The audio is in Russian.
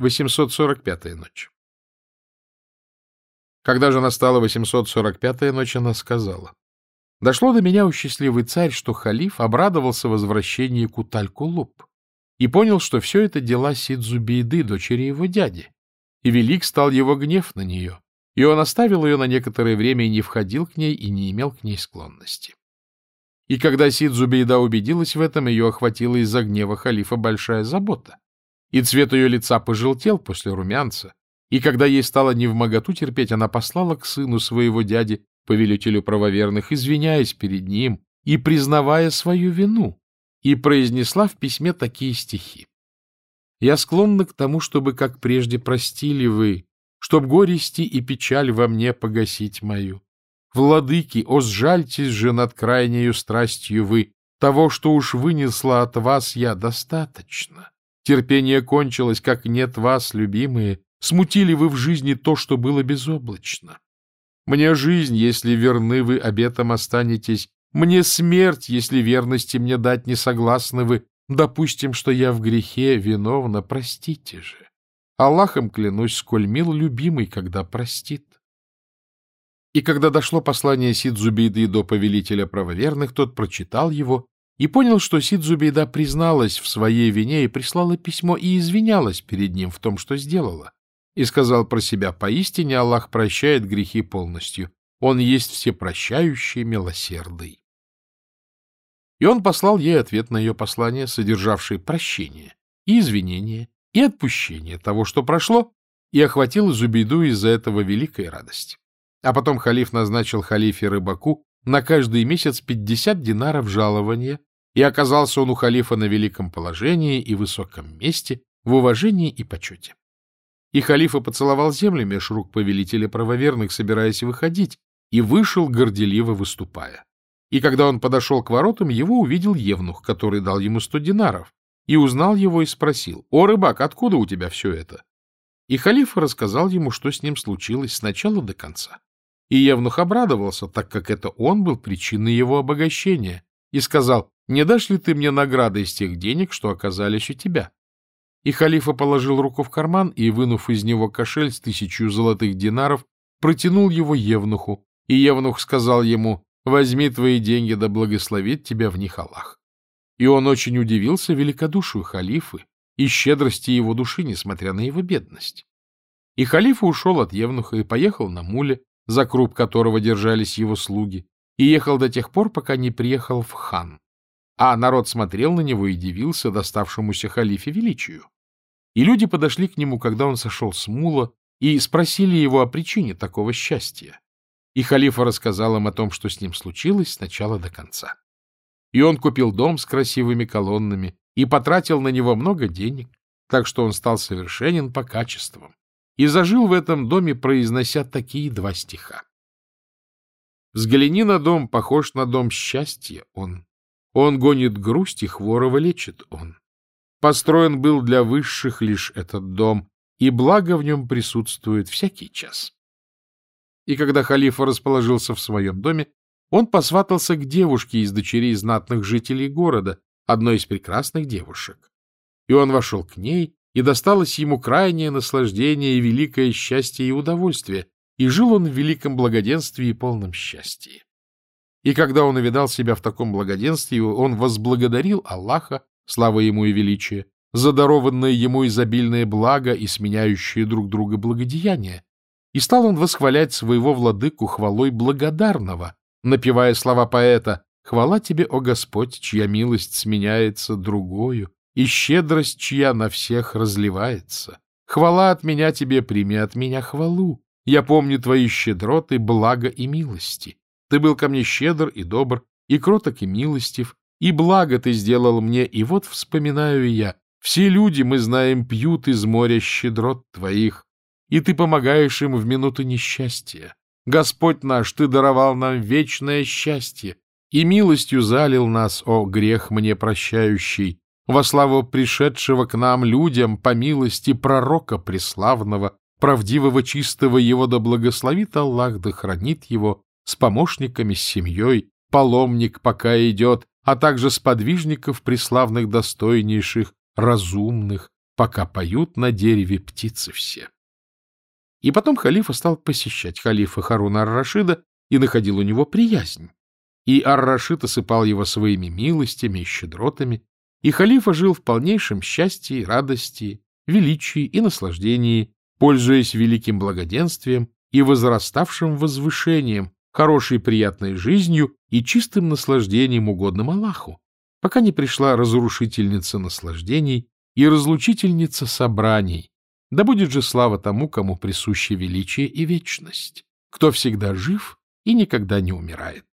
845-я ночь. Когда же настала 845-я ночь, она сказала, «Дошло до меня, у счастливый царь, что халиф обрадовался возвращению Куталь-Кулуб и понял, что все это дела Сидзубейды, дочери его дяди, и велик стал его гнев на нее, и он оставил ее на некоторое время и не входил к ней, и не имел к ней склонности. И когда Сидзубейда убедилась в этом, ее охватила из-за гнева халифа большая забота, и цвет ее лица пожелтел после румянца, и когда ей стало невмоготу терпеть, она послала к сыну своего дяди, повелителю правоверных, извиняясь перед ним и признавая свою вину, и произнесла в письме такие стихи. «Я склонна к тому, чтобы, как прежде, простили вы, чтоб горести и печаль во мне погасить мою. Владыки, о, сжальтесь же над крайнею страстью вы, того, что уж вынесла от вас я, достаточно. Терпение кончилось, как нет вас, любимые. Смутили вы в жизни то, что было безоблачно. Мне жизнь, если верны вы обетом останетесь. Мне смерть, если верности мне дать не согласны вы. Допустим, что я в грехе виновна, простите же. Аллахом клянусь, сколь мил любимый, когда простит. И когда дошло послание Сидзубейды до повелителя правоверных, тот прочитал его и понял, что Сидзубейда призналась в своей вине и прислала письмо и извинялась перед ним в том, что сделала. И сказал про себя, поистине Аллах прощает грехи полностью. Он есть всепрощающий, милосердный. И он послал ей ответ на ее послание, содержавшее прощение и извинение, и отпущение того, что прошло, и охватил Зубейду из-за этого великой радости. А потом халиф назначил халифе рыбаку на каждый месяц 50 динаров жалования, и оказался он у халифа на великом положении и высоком месте, в уважении и почете. И халифа поцеловал землю меж рук повелителя правоверных, собираясь выходить, и вышел, горделиво выступая. И когда он подошел к воротам, его увидел евнух, который дал ему сто динаров, и узнал его и спросил, «О, рыбак, откуда у тебя все это?» И халиф рассказал ему, что с ним случилось с начала до конца. И Евнух обрадовался, так как это он был причиной его обогащения, и сказал, «Не дашь ли ты мне награды из тех денег, что оказались у тебя?» И халифа положил руку в карман и, вынув из него кошель с тысячу золотых динаров, протянул его Евнуху, и Евнух сказал ему, «Возьми твои деньги, да благословит тебя в них Аллах». И он очень удивился великодушию халифы и щедрости его души, несмотря на его бедность. И халифа ушел от Евнуха и поехал на муле, за круп которого держались его слуги, и ехал до тех пор, пока не приехал в хан. А народ смотрел на него и дивился доставшемуся халифе величию. И люди подошли к нему, когда он сошел с мула, и спросили его о причине такого счастья. И халифа рассказал им о том, что с ним случилось с начала до конца. И он купил дом с красивыми колоннами и потратил на него много денег, так что он стал совершенен по качествам и зажил в этом доме, произнося такие два стиха. Взгляни на дом, похож на дом счастья он. Он гонит грусть и хворого лечит он. Построен был для высших лишь этот дом, и благо в нем присутствует всякий час. И когда халифа расположился в своем доме, он посватался к девушке из дочерей знатных жителей города, одной из прекрасных девушек. И он вошел к ней и досталось ему крайнее наслаждение и великое счастье и удовольствие, и жил он в великом благоденствии и полном счастье. И когда он увидал себя в таком благоденствии, он возблагодарил Аллаха, слава ему и величие, за дарованное ему изобильное благо и сменяющие друг друга благодеяния, и стал он восхвалять своего владыку хвалой благодарного, напевая слова поэта «Хвала тебе, о Господь, чья милость сменяется другою, и щедрость, чья на всех разливается. Хвала от меня тебе, прими от меня хвалу. Я помню твои щедроты, благо и милости. Ты был ко мне щедр и добр, и кроток и милостив, и благо ты сделал мне, и вот вспоминаю я, все люди, мы знаем, пьют из моря щедрот твоих, и ты помогаешь им в минуту несчастья. Господь наш, ты даровал нам вечное счастье, и милостью залил нас, о грех мне прощающий, во славу пришедшего к нам людям по милости пророка преславного, правдивого чистого его да благословит Аллах, да хранит его, с помощниками, с семьей, паломник пока идет, а также с подвижников преславных достойнейших, разумных, пока поют на дереве птицы все. И потом халифа стал посещать халифа Харуна ар-Рашида и находил у него приязнь. И ар-Рашид осыпал его своими милостями и щедротами, и халифа жил в полнейшем счастье, радости, величии и наслаждении, пользуясь великим благоденствием и возраставшим возвышением, хорошей приятной жизнью и чистым наслаждением, угодным Аллаху, пока не пришла разрушительница наслаждений и разлучительница собраний. Да будет же слава тому, кому присуще величие и вечность, кто всегда жив и никогда не умирает.